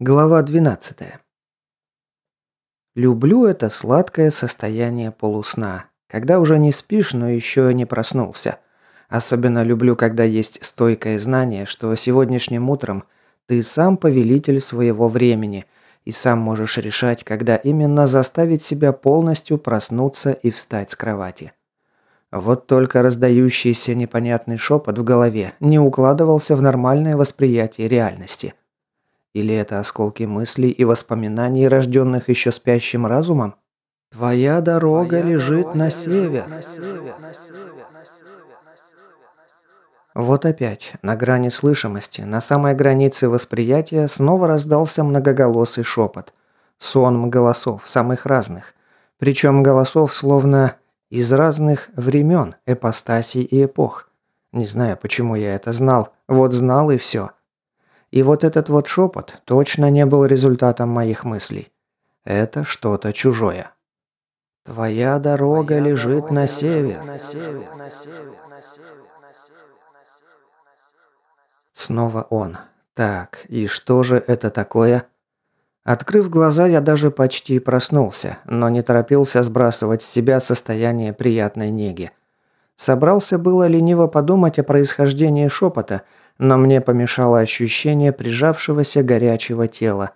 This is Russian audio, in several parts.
Глава 12. Люблю это сладкое состояние полусна, когда уже не спишь, но еще не проснулся. Особенно люблю, когда есть стойкое знание, что сегодняшним утром ты сам повелитель своего времени и сам можешь решать, когда именно заставить себя полностью проснуться и встать с кровати. Вот только раздающийся непонятный шепот в голове не укладывался в нормальное восприятие реальности – или это осколки мыслей и воспоминаний, рожденных еще спящим разумом? Твоя дорога Твоя лежит дорога на север. На север. Вот опять, на грани слышимости, на самой границе восприятия снова раздался многоголосый шепот. Сон голосов, самых разных. Причем голосов словно из разных времен, эпостасий и эпох. Не знаю, почему я это знал. Вот знал и все. И вот этот вот шепот точно не был результатом моих мыслей. Это что-то чужое. Твоя дорога Твоя лежит дорога на север. На север, на север. Снова он. Так, и что же это такое? Открыв глаза, я даже почти проснулся, но не торопился сбрасывать с себя состояние приятной неги. Собрался было лениво подумать о происхождении шепота, но мне помешало ощущение прижавшегося горячего тела.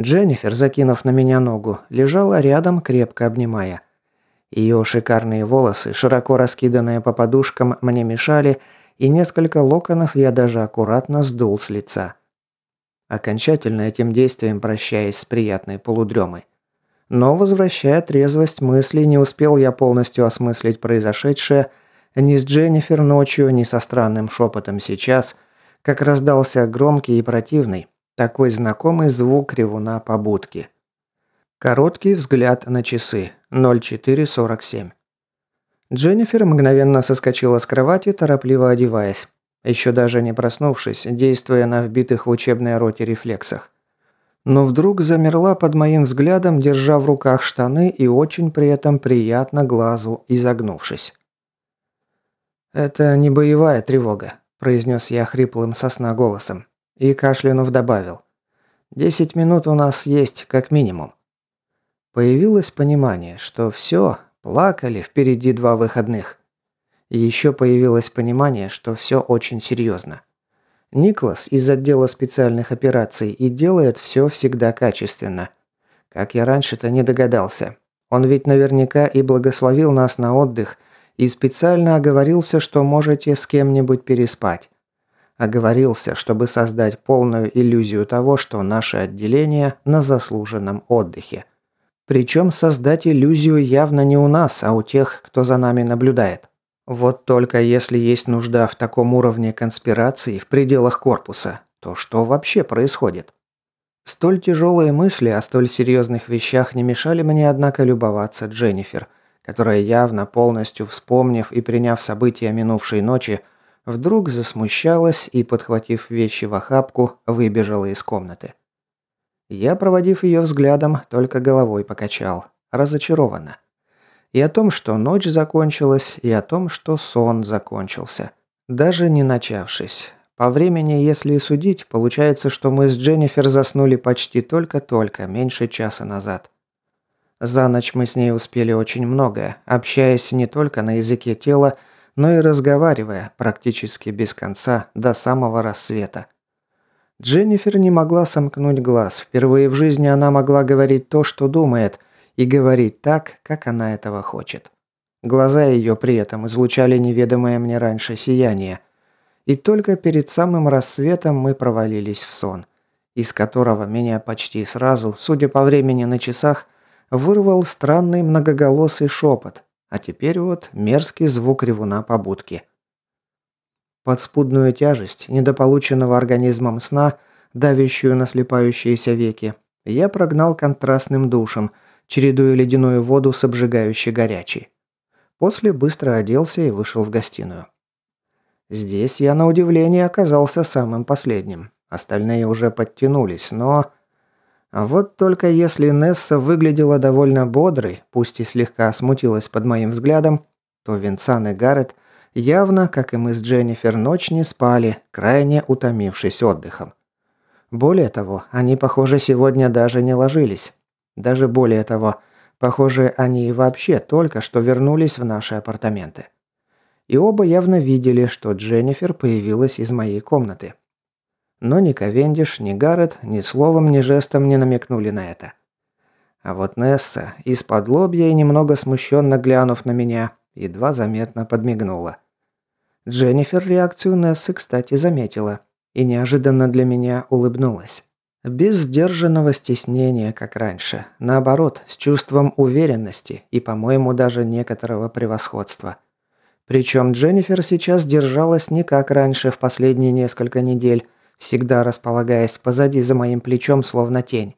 Дженнифер, закинув на меня ногу, лежала рядом, крепко обнимая. Ее шикарные волосы, широко раскиданные по подушкам, мне мешали, и несколько локонов я даже аккуратно сдул с лица. Окончательно этим действием прощаясь с приятной полудремой. Но, возвращая трезвость мыслей, не успел я полностью осмыслить произошедшее – ни с Дженнифер ночью, ни со странным шепотом сейчас, как раздался громкий и противный, такой знакомый звук ревуна побудки. Короткий взгляд на часы. 04.47. Дженнифер мгновенно соскочила с кровати, торопливо одеваясь. Еще даже не проснувшись, действуя на вбитых в учебной роте рефлексах. Но вдруг замерла под моим взглядом, держа в руках штаны и очень при этом приятно глазу изогнувшись. «Это не боевая тревога», – произнес я хриплым сосна голосом. И кашлянув добавил. «Десять минут у нас есть, как минимум». Появилось понимание, что все, плакали, впереди два выходных. И еще появилось понимание, что все очень серьезно. Никлас из отдела специальных операций и делает все всегда качественно. Как я раньше-то не догадался. Он ведь наверняка и благословил нас на отдых – и специально оговорился, что можете с кем-нибудь переспать. Оговорился, чтобы создать полную иллюзию того, что наше отделение на заслуженном отдыхе. Причем создать иллюзию явно не у нас, а у тех, кто за нами наблюдает. Вот только если есть нужда в таком уровне конспирации в пределах корпуса, то что вообще происходит? Столь тяжелые мысли о столь серьезных вещах не мешали мне, однако, любоваться Дженнифер – которая явно полностью вспомнив и приняв события минувшей ночи, вдруг засмущалась и, подхватив вещи в охапку, выбежала из комнаты. Я, проводив ее взглядом, только головой покачал. Разочарованно. И о том, что ночь закончилась, и о том, что сон закончился. Даже не начавшись. По времени, если судить, получается, что мы с Дженнифер заснули почти только-только, меньше часа назад. За ночь мы с ней успели очень многое, общаясь не только на языке тела, но и разговаривая практически без конца до самого рассвета. Дженнифер не могла сомкнуть глаз. Впервые в жизни она могла говорить то, что думает, и говорить так, как она этого хочет. Глаза ее при этом излучали неведомое мне раньше сияние. И только перед самым рассветом мы провалились в сон, из которого меня почти сразу, судя по времени на часах, вырвал странный многоголосый шепот, а теперь вот мерзкий звук ревуна побудки. Подспудную тяжесть недополученного организмом сна, давящую на слепающиеся веки, я прогнал контрастным душем, чередуя ледяную воду с обжигающей горячей. После быстро оделся и вышел в гостиную. Здесь я, на удивление, оказался самым последним. Остальные уже подтянулись, но... А вот только если Несса выглядела довольно бодрой, пусть и слегка смутилась под моим взглядом, то Винсан и Гаррет явно, как и мы с Дженнифер, ночь не спали, крайне утомившись отдыхом. Более того, они, похоже, сегодня даже не ложились. Даже более того, похоже, они и вообще только что вернулись в наши апартаменты. И оба явно видели, что Дженнифер появилась из моей комнаты. Но ни Ковендиш, ни Гаррет ни словом, ни жестом не намекнули на это. А вот Несса, из-под лобья и немного смущенно глянув на меня, едва заметно подмигнула. Дженнифер реакцию Нессы, кстати, заметила и неожиданно для меня улыбнулась. Без сдержанного стеснения, как раньше. Наоборот, с чувством уверенности и, по-моему, даже некоторого превосходства. Причем Дженнифер сейчас держалась не как раньше в последние несколько недель, всегда располагаясь позади за моим плечом, словно тень.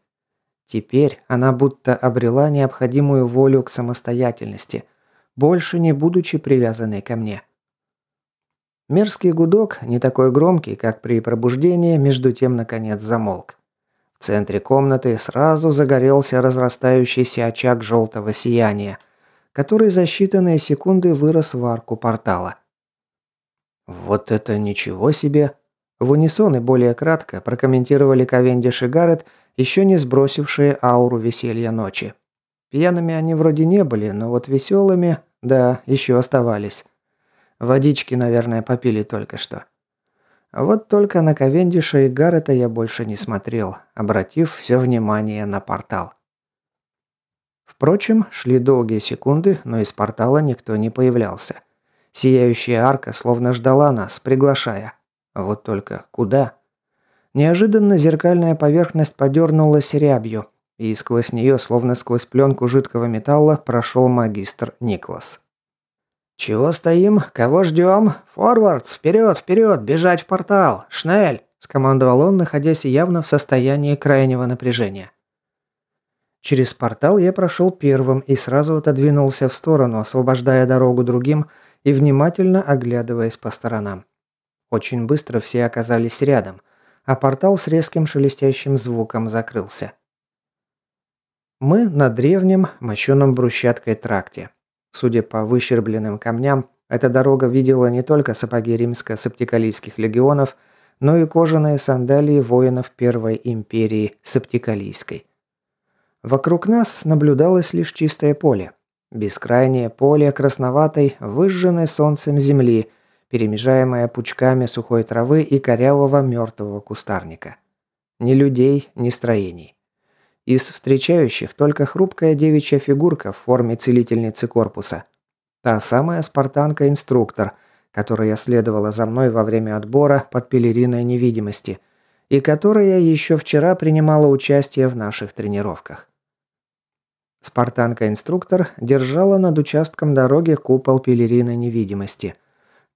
Теперь она будто обрела необходимую волю к самостоятельности, больше не будучи привязанной ко мне. Мерзкий гудок, не такой громкий, как при пробуждении, между тем наконец замолк. В центре комнаты сразу загорелся разрастающийся очаг желтого сияния, который за считанные секунды вырос в арку портала. «Вот это ничего себе!» В унисон и более кратко прокомментировали Ковендиш и Гаррет, еще не сбросившие ауру веселья ночи. Пьяными они вроде не были, но вот веселыми, да, еще оставались. Водички, наверное, попили только что. Вот только на Ковендиша и Гаррета я больше не смотрел, обратив все внимание на портал. Впрочем, шли долгие секунды, но из портала никто не появлялся. Сияющая арка словно ждала нас, приглашая. Вот только куда? Неожиданно зеркальная поверхность подернулась рябью, и сквозь нее, словно сквозь пленку жидкого металла, прошел магистр Никлас. «Чего стоим? Кого ждем? Форвардс! Вперед, вперед! Бежать в портал! Шнель!» – скомандовал он, находясь явно в состоянии крайнего напряжения. Через портал я прошел первым и сразу отодвинулся в сторону, освобождая дорогу другим и внимательно оглядываясь по сторонам. Очень быстро все оказались рядом, а портал с резким шелестящим звуком закрылся. Мы на древнем, мощенном брусчаткой тракте. Судя по выщербленным камням, эта дорога видела не только сапоги римско-септикалийских легионов, но и кожаные сандалии воинов Первой империи Септикалийской. Вокруг нас наблюдалось лишь чистое поле. Бескрайнее поле красноватой, выжженной солнцем земли, перемежаемое пучками сухой травы и корявого мертвого кустарника. Ни людей, ни строений. Из встречающих только хрупкая девичья фигурка в форме целительницы корпуса. Та самая спартанка-инструктор, которая следовала за мной во время отбора под пелериной невидимости и которая еще вчера принимала участие в наших тренировках. Спартанка-инструктор держала над участком дороги купол пелерины невидимости,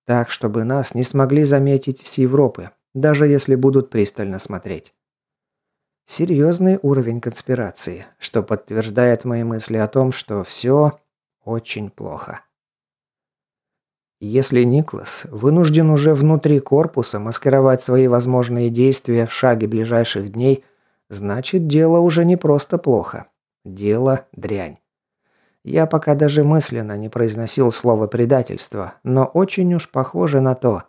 так, чтобы нас не смогли заметить с Европы, даже если будут пристально смотреть. Серьезный уровень конспирации, что подтверждает мои мысли о том, что все очень плохо. Если Никлас вынужден уже внутри корпуса маскировать свои возможные действия в шаге ближайших дней, значит дело уже не просто плохо. Дело дрянь. Я пока даже мысленно не произносил слово «предательство», но очень уж похоже на то.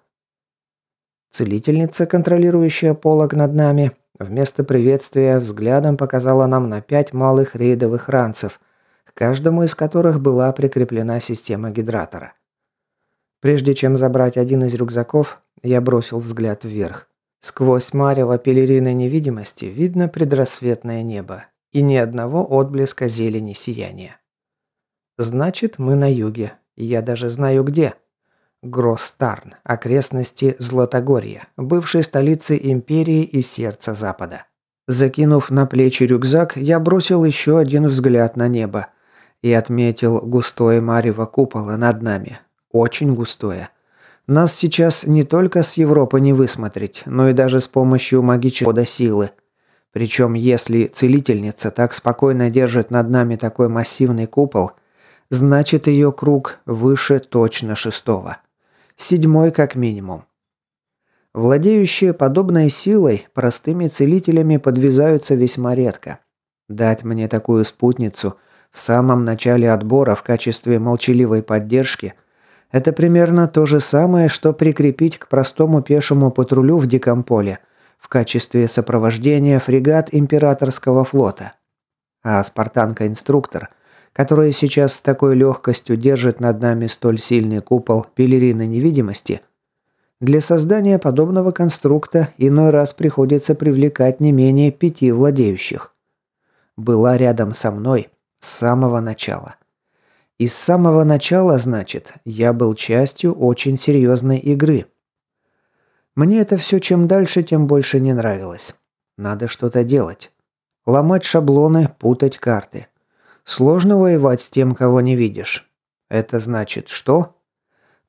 Целительница, контролирующая полог над нами, Вместо приветствия взглядом показала нам на пять малых рейдовых ранцев, к каждому из которых была прикреплена система гидратора. Прежде чем забрать один из рюкзаков, я бросил взгляд вверх. Сквозь марево пелерины невидимости видно предрассветное небо и ни одного отблеска зелени сияния. Значит, мы на юге, я даже знаю где. Гросстарн, окрестности Златогорья, бывшей столицы империи и сердца Запада. Закинув на плечи рюкзак, я бросил еще один взгляд на небо и отметил густое марево купола над нами. Очень густое. Нас сейчас не только с Европы не высмотреть, но и даже с помощью магического силы. Причем, если целительница так спокойно держит над нами такой массивный купол, значит ее круг выше точно шестого. Седьмой как минимум. Владеющие подобной силой простыми целителями подвязаются весьма редко. Дать мне такую спутницу в самом начале отбора в качестве молчаливой поддержки – это примерно то же самое, что прикрепить к простому пешему патрулю в диком поле в качестве сопровождения фрегат императорского флота. А спартанка-инструктор, которая сейчас с такой легкостью держит над нами столь сильный купол пелерины невидимости, для создания подобного конструкта иной раз приходится привлекать не менее пяти владеющих. Была рядом со мной с самого начала. И с самого начала, значит, я был частью очень серьезной игры – мне это все чем дальше, тем больше не нравилось. Надо что-то делать. Ломать шаблоны, путать карты. Сложно воевать с тем, кого не видишь. Это значит что?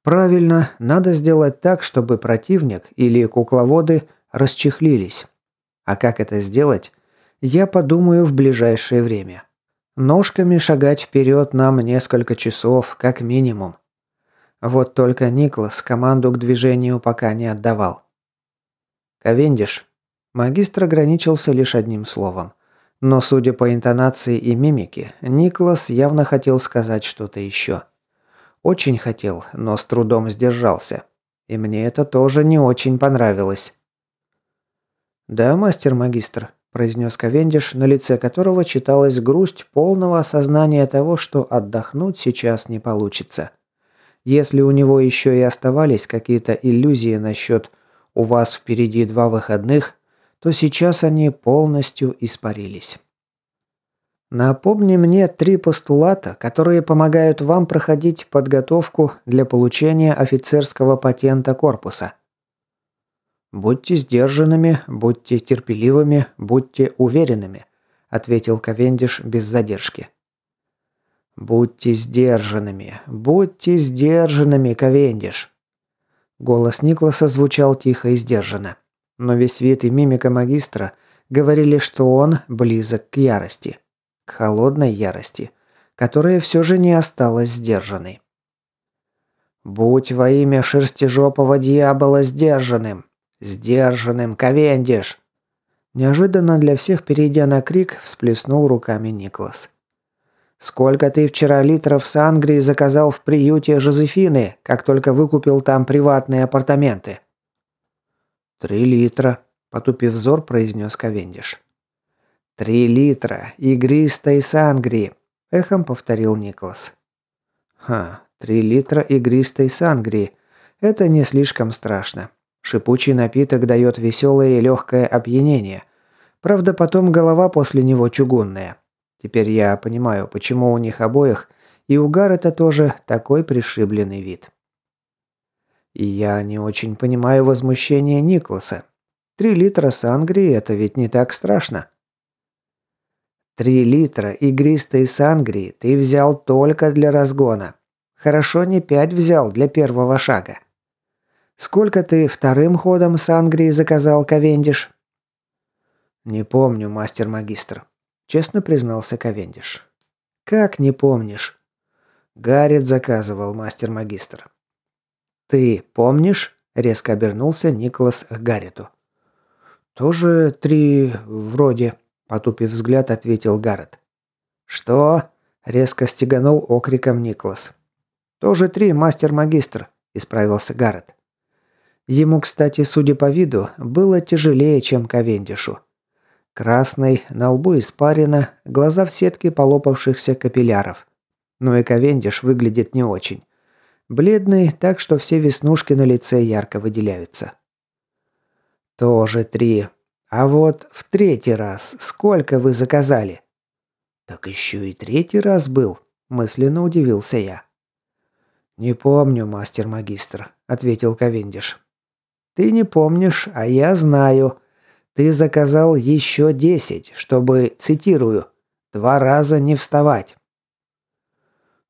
Правильно, надо сделать так, чтобы противник или кукловоды расчехлились. А как это сделать, я подумаю в ближайшее время. Ножками шагать вперед нам несколько часов, как минимум. Вот только Никлас команду к движению пока не отдавал. «Ковендиш». Магистр ограничился лишь одним словом. Но, судя по интонации и мимике, Никлас явно хотел сказать что-то еще. Очень хотел, но с трудом сдержался. И мне это тоже не очень понравилось. «Да, мастер-магистр», – произнес Ковендиш, на лице которого читалась грусть полного осознания того, что отдохнуть сейчас не получится. Если у него еще и оставались какие-то иллюзии насчет «у вас впереди два выходных», то сейчас они полностью испарились. Напомни мне три постулата, которые помогают вам проходить подготовку для получения офицерского патента корпуса. Будьте сдержанными, будьте терпеливыми, будьте уверенными, ответил Ковендиш без задержки. «Будьте сдержанными, будьте сдержанными, Ковендиш!» Голос Никласа звучал тихо и сдержанно. Но весь вид и мимика магистра говорили, что он близок к ярости. К холодной ярости, которая все же не осталась сдержанной. «Будь во имя шерстежопого дьявола сдержанным! Сдержанным, Ковендиш!» Неожиданно для всех, перейдя на крик, всплеснул руками Никлас. Сколько ты вчера литров сангрии заказал в приюте Жозефины, как только выкупил там приватные апартаменты?» «Три литра», – потупив взор, произнес Ковендиш. «Три литра игристой сангрии», – эхом повторил Николас. «Ха, три литра игристой сангрии. Это не слишком страшно. Шипучий напиток дает веселое и легкое опьянение. Правда, потом голова после него чугунная. Теперь я понимаю, почему у них обоих и у Гаррета тоже такой пришибленный вид. Я не очень понимаю возмущение Никласа. Три литра сангрии – это ведь не так страшно. Три литра игристой сангрии ты взял только для разгона. Хорошо не пять взял для первого шага. Сколько ты вторым ходом сангрии заказал, Ковендиш? Не помню, мастер-магистр. Честно признался Ковендиш. «Как не помнишь?» Гаррит заказывал, мастер-магистр. «Ты помнишь?» – резко обернулся Николас к Гарриту. «Тоже три вроде», – потупив взгляд, ответил Гаррет. «Что?» – резко стеганул окриком Николас. «Тоже три, мастер-магистр», – исправился Гаррет. Ему, кстати, судя по виду, было тяжелее, чем Ковендишу. Красный, на лбу испарина, глаза в сетке полопавшихся капилляров. Но и Ковендиш выглядит не очень. Бледный, так что все веснушки на лице ярко выделяются. Тоже три. А вот в третий раз сколько вы заказали? Так еще и третий раз был, мысленно удивился я. Не помню, мастер-магистр, ответил Ковендиш. Ты не помнишь, а я знаю. Ты заказал еще десять, чтобы, цитирую, два раза не вставать.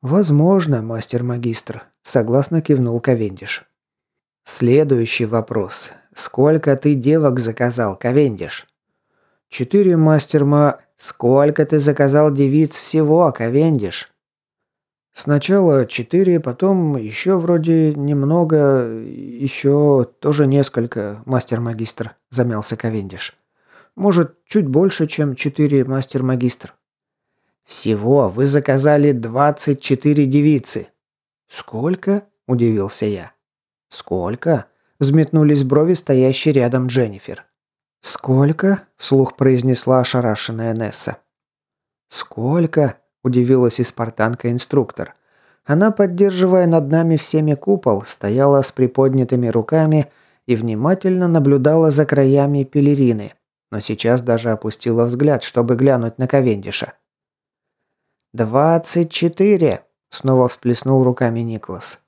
Возможно, мастер-магистр, согласно кивнул Ковендиш. Следующий вопрос. Сколько ты девок заказал, Ковендиш? Четыре мастер-ма... Сколько ты заказал девиц всего, Ковендиш? Сначала четыре, потом еще вроде немного, еще тоже несколько, мастер-магистр, замялся Ковендиш. Может, чуть больше, чем четыре мастер-магистр. Всего вы заказали двадцать четыре девицы. Сколько? удивился я. Сколько? взметнулись брови стоящей рядом Дженнифер. «Сколько?» – вслух произнесла ошарашенная Несса. «Сколько?» – удивилась и спартанка-инструктор. Она, поддерживая над нами всеми купол, стояла с приподнятыми руками и внимательно наблюдала за краями пелерины, но сейчас даже опустила взгляд, чтобы глянуть на Ковендиша. «Двадцать четыре!» – снова всплеснул руками Никлас.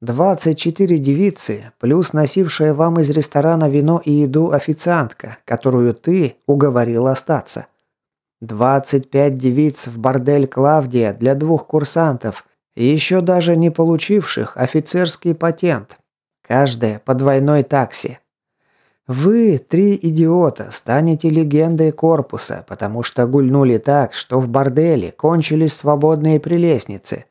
«Двадцать четыре девицы, плюс носившая вам из ресторана вино и еду официантка, которую ты уговорил остаться. Двадцать пять девиц в бордель Клавдия для двух курсантов, еще даже не получивших офицерский патент. Каждая по двойной такси. Вы, три идиота, станете легендой корпуса, потому что гульнули так, что в борделе кончились свободные прелестницы.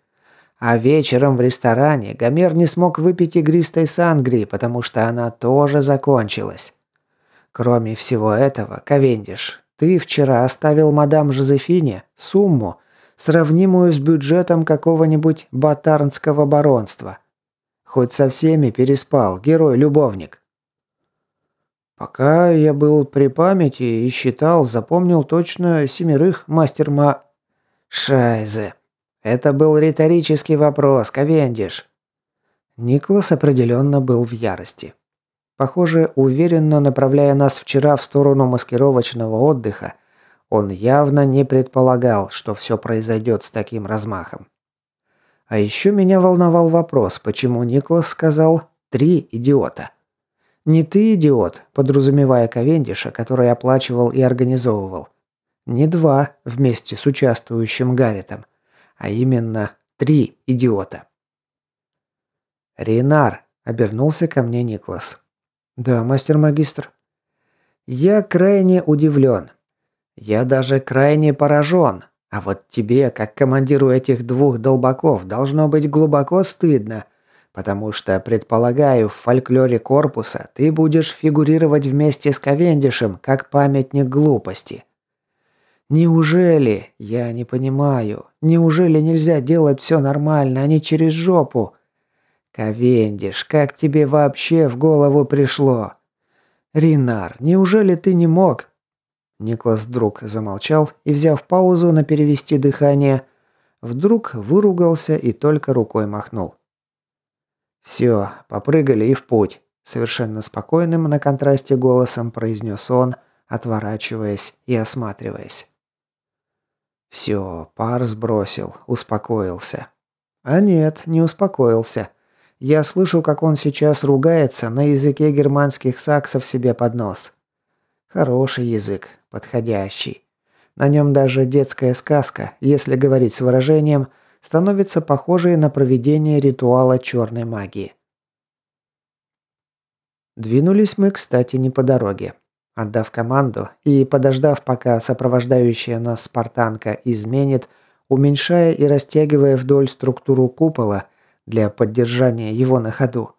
А вечером в ресторане Гомер не смог выпить игристой сангрии, потому что она тоже закончилась. Кроме всего этого, Ковендиш, ты вчера оставил мадам Жозефине сумму, сравнимую с бюджетом какого-нибудь батарнского баронства. Хоть со всеми переспал, герой-любовник. Пока я был при памяти и считал, запомнил точно семерых мастер-ма... Шайзе. Это был риторический вопрос, Ковендиш. Никлас определенно был в ярости. Похоже, уверенно направляя нас вчера в сторону маскировочного отдыха, он явно не предполагал, что все произойдет с таким размахом. А еще меня волновал вопрос, почему Никлас сказал «три идиота». Не ты идиот, подразумевая Ковендиша, который оплачивал и организовывал. Не два вместе с участвующим Гарритом, а именно три идиота. «Рейнар», — обернулся ко мне Никлас. «Да, мастер-магистр». «Я крайне удивлен. Я даже крайне поражен. А вот тебе, как командиру этих двух долбаков, должно быть глубоко стыдно, потому что, предполагаю, в фольклоре корпуса ты будешь фигурировать вместе с Ковендишем, как памятник глупости. Неужели, я не понимаю, неужели нельзя делать все нормально, а не через жопу? Ковендиш, как тебе вообще в голову пришло? Ринар, неужели ты не мог? Никлас вдруг замолчал и, взяв паузу на перевести дыхание, вдруг выругался и только рукой махнул. «Все, попрыгали и в путь», – совершенно спокойным на контрасте голосом произнес он, отворачиваясь и осматриваясь. Все, пар сбросил, успокоился. А нет, не успокоился. Я слышу, как он сейчас ругается на языке германских саксов себе под нос. Хороший язык, подходящий. На нем даже детская сказка, если говорить с выражением, становится похожей на проведение ритуала черной магии. Двинулись мы, кстати, не по дороге. Отдав команду и подождав, пока сопровождающая нас спартанка изменит, уменьшая и растягивая вдоль структуру купола для поддержания его на ходу,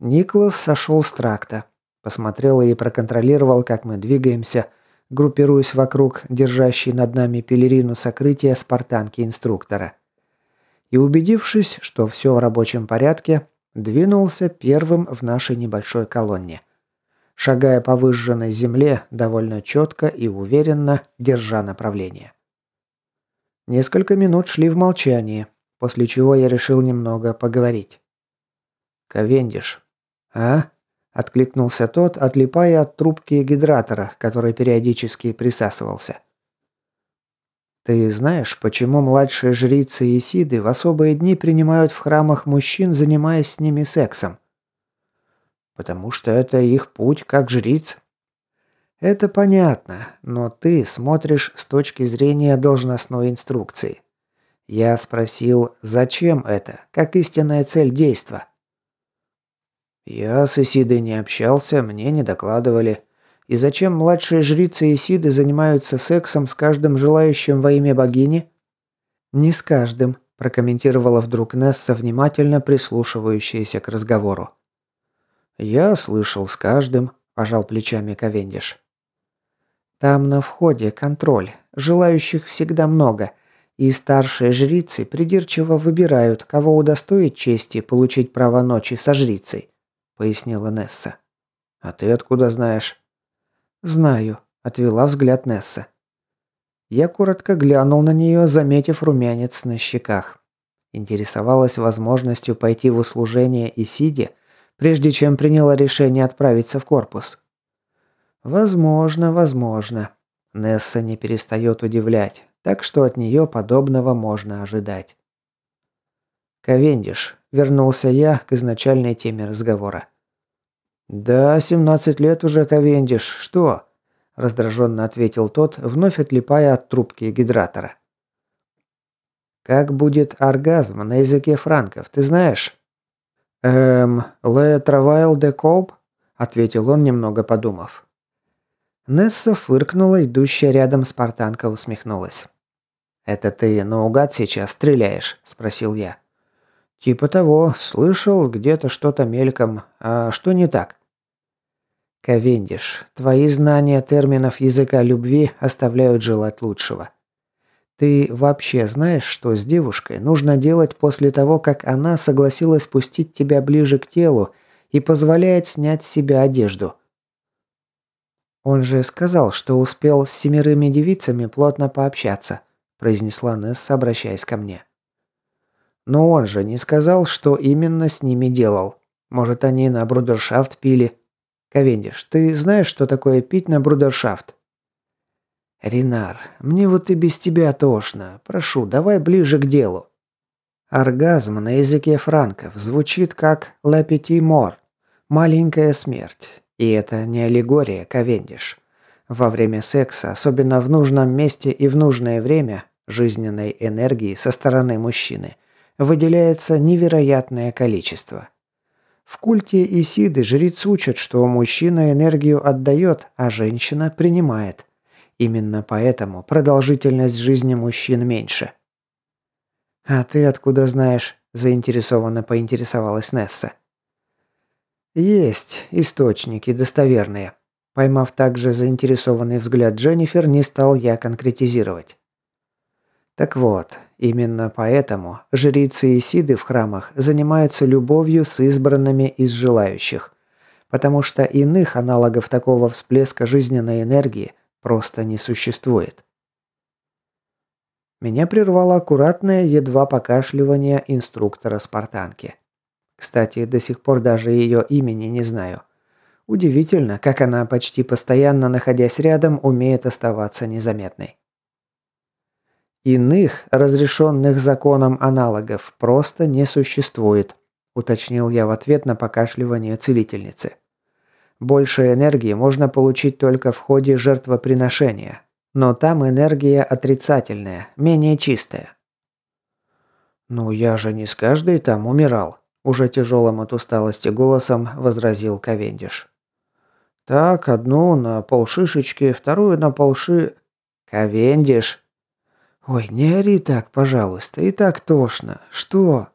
Никлас сошел с тракта, Посмотрел и проконтролировал, как мы двигаемся, группируясь вокруг держащей над нами пелерину сокрытия спартанки инструктора. И убедившись, что все в рабочем порядке, двинулся первым в нашей небольшой колонне. Шагая по выжженной земле довольно четко и уверенно, держа направление. Несколько минут шли в молчании, после чего я решил немного поговорить. «Ковендиш». «А?» Откликнулся тот, отлипая от трубки гидратора, который периодически присасывался. «Ты знаешь, почему младшие жрицы Исиды в особые дни принимают в храмах мужчин, занимаясь с ними сексом?» «Потому что это их путь как жриц». «Это понятно, но ты смотришь с точки зрения должностной инструкции. Я спросил, зачем это, как истинная цель действа?» «Я с Исидой не общался, мне не докладывали. И зачем младшие жрицы Исиды занимаются сексом с каждым желающим во имя богини?» «Не с каждым», – прокомментировала вдруг Несса, внимательно прислушивающаяся к разговору. «Я слышал с каждым», – пожал плечами Ковендиш. «Там на входе контроль. Желающих всегда много. И старшие жрицы придирчиво выбирают, кого удостоить чести получить право ночи со жрицей. – пояснила Несса. «А ты откуда знаешь?» «Знаю», – отвела взгляд Несса. Я коротко глянул на нее, заметив румянец на щеках. Интересовалась возможностью пойти в услужение и сидя, прежде чем приняла решение отправиться в корпус. Возможно, возможно. Несса не перестает удивлять, так что от нее подобного можно ожидать. «Ковендиш», — вернулся я к изначальной теме разговора. «Да, 17 лет уже, Ковендиш. Что?» – раздраженно ответил тот, вновь отлипая от трубки гидратора. «Как будет оргазм на языке франков, ты знаешь?» «Эм, le travail de cope?» – ответил он, немного подумав. Несса фыркнула, идущая рядом спартанка усмехнулась. «Это ты наугад сейчас стреляешь?» – спросил я. «Типа того. Слышал где-то что-то мельком. А что не так?» «Ковендиш, твои знания терминов языка любви оставляют желать лучшего. Ты вообще знаешь, что с девушкой нужно делать после того, как она согласилась пустить тебя ближе к телу и позволяет снять с себя одежду?» «Он же сказал, что успел с семерыми девицами плотно пообщаться», произнесла Несса, обращаясь ко мне. Но он же не сказал, что именно с ними делал. Может, они на брудершафт пили. Ковендиш, ты знаешь, что такое пить на брудершафт? Ринар, мне вот и без тебя тошно. Прошу, давай ближе к делу. Оргазм на языке франков звучит как «la petit mort» – «маленькая смерть». И это не аллегория, Ковендиш. Во время секса, особенно в нужном месте и в нужное время, жизненной энергии со стороны мужчины – выделяется невероятное количество. В культе Исиды жриц учат, что мужчина энергию отдает, а женщина принимает. Именно поэтому продолжительность жизни мужчин меньше. «А ты откуда знаешь?» – заинтересованно поинтересовалась Несса. «Есть источники достоверные». Поймав также заинтересованный взгляд Дженнифер, не стал я конкретизировать. Так вот, именно поэтому жрицы и сиды в храмах занимаются любовью с избранными из желающих, потому что иных аналогов такого всплеска жизненной энергии просто не существует. Меня прервало аккуратное, едва покашливание инструктора спартанки. Кстати, до сих пор даже ее имени не знаю. Удивительно, как она, почти постоянно находясь рядом, умеет оставаться незаметной. Иных, разрешенных законом аналогов, просто не существует, уточнил я в ответ на покашливание целительницы. Больше энергии можно получить только в ходе жертвоприношения, но там энергия отрицательная, менее чистая. «Ну я же не с каждой там умирал», – уже тяжелым от усталости голосом возразил Ковендиш. «Так, одну на полшишечки, вторую на полши...» «Ковендиш!» «Ой, не ори так, пожалуйста, и так тошно. Что?»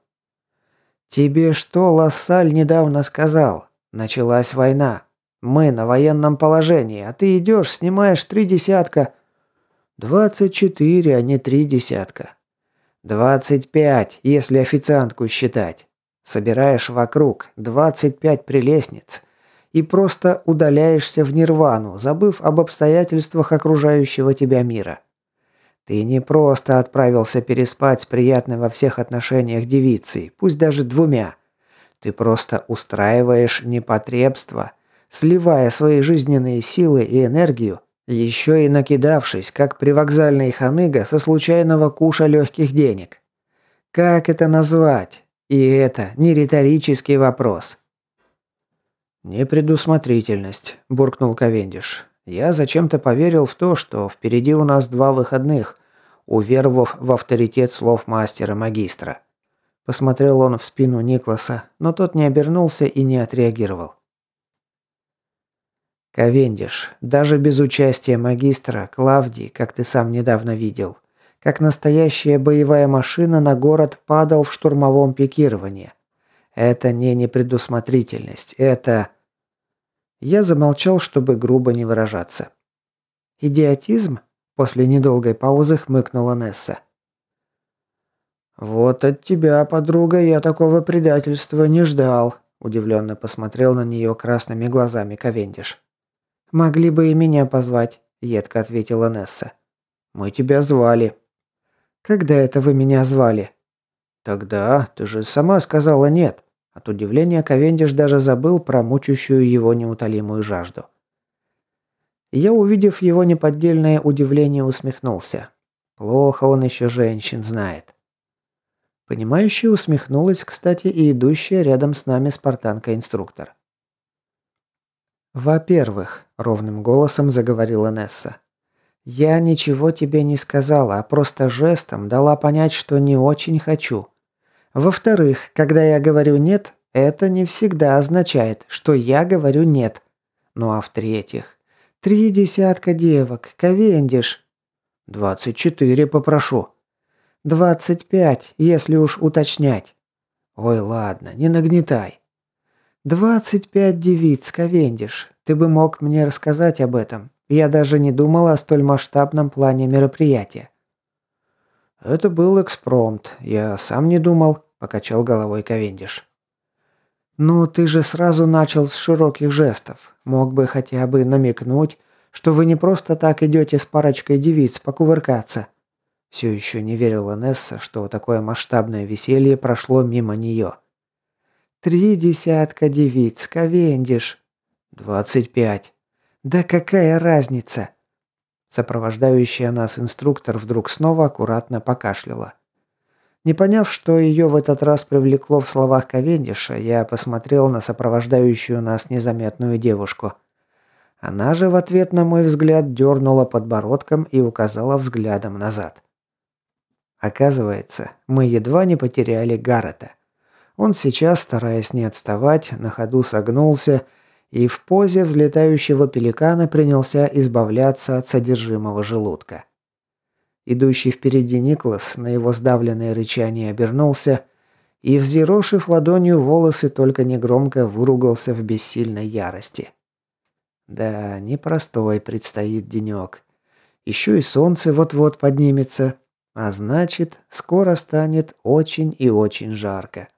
«Тебе что Лассаль недавно сказал? Началась война. Мы на военном положении, а ты идешь, снимаешь три десятка...» «Двадцать четыре, а не три десятка. Двадцать пять, если официантку считать. Собираешь вокруг двадцать пять прелестниц» и просто удаляешься в нирвану, забыв об обстоятельствах окружающего тебя мира. Ты не просто отправился переспать с приятной во всех отношениях девицей, пусть даже двумя. Ты просто устраиваешь непотребство, сливая свои жизненные силы и энергию, еще и накидавшись, как привокзальный ханыга со случайного куша легких денег. Как это назвать? И это не риторический вопрос. «Непредусмотрительность», – буркнул Ковендиш. «Я зачем-то поверил в то, что впереди у нас два выходных, уверовав в авторитет слов мастера-магистра. Посмотрел он в спину Никласа, но тот не обернулся и не отреагировал. Ковендиш, даже без участия магистра, Клавдий, как ты сам недавно видел, как настоящая боевая машина на город падал в штурмовом пикировании. Это не непредусмотрительность, это... Я замолчал, чтобы грубо не выражаться. Идиотизм? После недолгой паузы хмыкнула Несса. «Вот от тебя, подруга, я такого предательства не ждал», – удивленно посмотрел на нее красными глазами Ковендиш. «Могли бы и меня позвать», – едко ответила Несса. «Мы тебя звали». «Когда это вы меня звали?» «Тогда ты же сама сказала нет». От удивления Ковендиш даже забыл про мучащую его неутолимую жажду. Я, увидев его неподдельное удивление, усмехнулся. Плохо он еще женщин знает. Понимающе усмехнулась, кстати, и идущая рядом с нами спартанка-инструктор. «Во-первых», — ровным голосом заговорила Несса, «я ничего тебе не сказала, а просто жестом дала понять, что не очень хочу. Во-вторых, когда я говорю «нет», это не всегда означает, что я говорю «нет». Ну а в-третьих, три десятка девок, Ковендиш». «Двадцать четыре попрошу», Двадцать пять, если уж уточнять. Ой, ладно, не нагнетай. Двадцать пять девиц, Ковендиш. Ты бы мог мне рассказать об этом. Я даже не думал о столь масштабном плане мероприятия. Это был экспромт. Я сам не думал, покачал головой Ковендиш. «Ну, ты же сразу начал с широких жестов. Мог бы хотя бы намекнуть, что вы не просто так идете с парочкой девиц покувыркаться. Все еще не верила Несса, что такое масштабное веселье прошло мимо нее. «Три десятка девиц, Ковендиш». «Двадцать пять». «Да какая разница?» Сопровождающая нас инструктор вдруг снова аккуратно покашляла. Не поняв, что ее в этот раз привлекло в словах Ковендиша, я посмотрел на сопровождающую нас незаметную девушку. Она же в ответ на мой взгляд дернула подбородком и указала взглядом назад. Оказывается, мы едва не потеряли Гаррета. Он сейчас, стараясь не отставать, на ходу согнулся и в позе взлетающего пеликана принялся избавляться от содержимого желудка. Идущий впереди Никлас на его сдавленное рычание обернулся и, взъерошив ладонью волосы, только негромко выругался в бессильной ярости. Да, непростой предстоит денек. Еще и солнце вот-вот поднимется, а значит, скоро станет очень и очень жарко.